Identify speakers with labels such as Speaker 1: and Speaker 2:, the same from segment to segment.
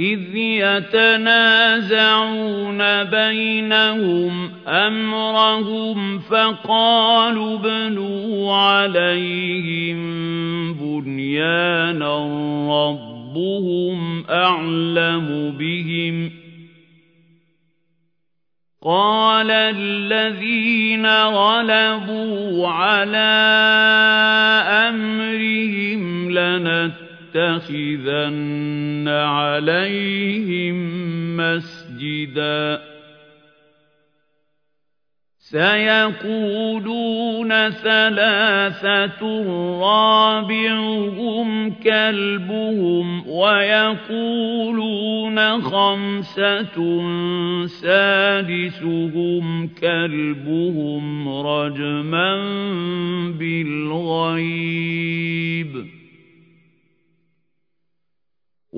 Speaker 1: إِذْ يَتَنَازَعُونَ بَيْنَهُمْ أَمْرَهُمْ فَقَالُوا ابْنُوا عَلَيْهِم بُنْيَانًا رَّبُّهُمْ أَعْلَمُ بِهِمْ ۚ. قَالَ الَّذِينَ غَلَبُوا عَلَىٰ أَمْرِهِمْ لَنَتَّخِذَنَّ عَلَيْهِم مَّسْجِدًا. سَيَقُولُونَ ثَلَاثَةٌ رَّابِعُهُمْ كَلْبُهُمْ وَيَقُولُونَ خَمْسَةٌ سَادِسُهُمْ كَلْبُهُمْ رَجْمًا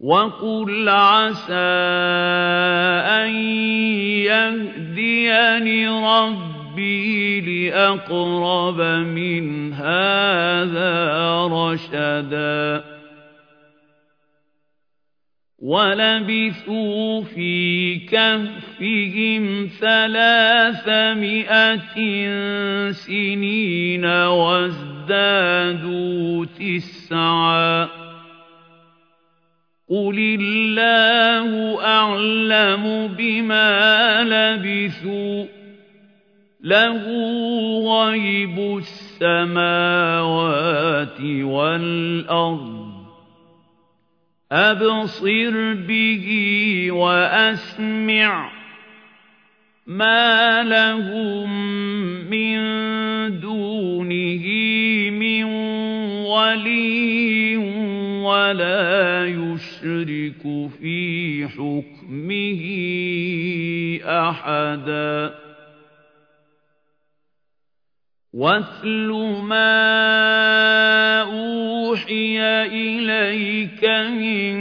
Speaker 1: وَقُلْ عَسَىٰ أَن يَهْدِيَنِ رَبِّي لِأَقْرَبَ مِنْ هَٰذَا رَشَدًا وَلَبِثُوا فِي كَهْفِهِمْ ثَلَاثَمِائَةٍ سِنِينَ وَازْدَادُوا تِسْعًا قُلِ اللَّهُ أَعْلَمُ بِمَا لَبِثُوا ۖ لَهُ غَيْبُ السَّمَاوَاتِ وَالْأَرْضِ ۖ أَبْصِرْ بِهِ وَأَسْمِعْ ۚ مَا لَهُم مِّن دُونِهِ مِن وَلِيٍّ وَلَا يُشْرِكُ فِي حُكْمِهِ أَحَدًا وَاتْلُ مَا أُوحِيَ إِلَيْكَ مِن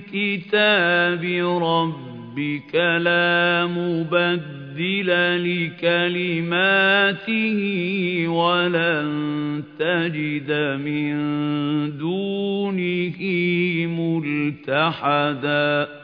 Speaker 1: كِتَابِ رَبِّكَ لَا مُبَدِّلَ لِكَلِمَاتِهِ وَلَن تَجِدَ مِن دُونِهِ مُلْتَحَدًا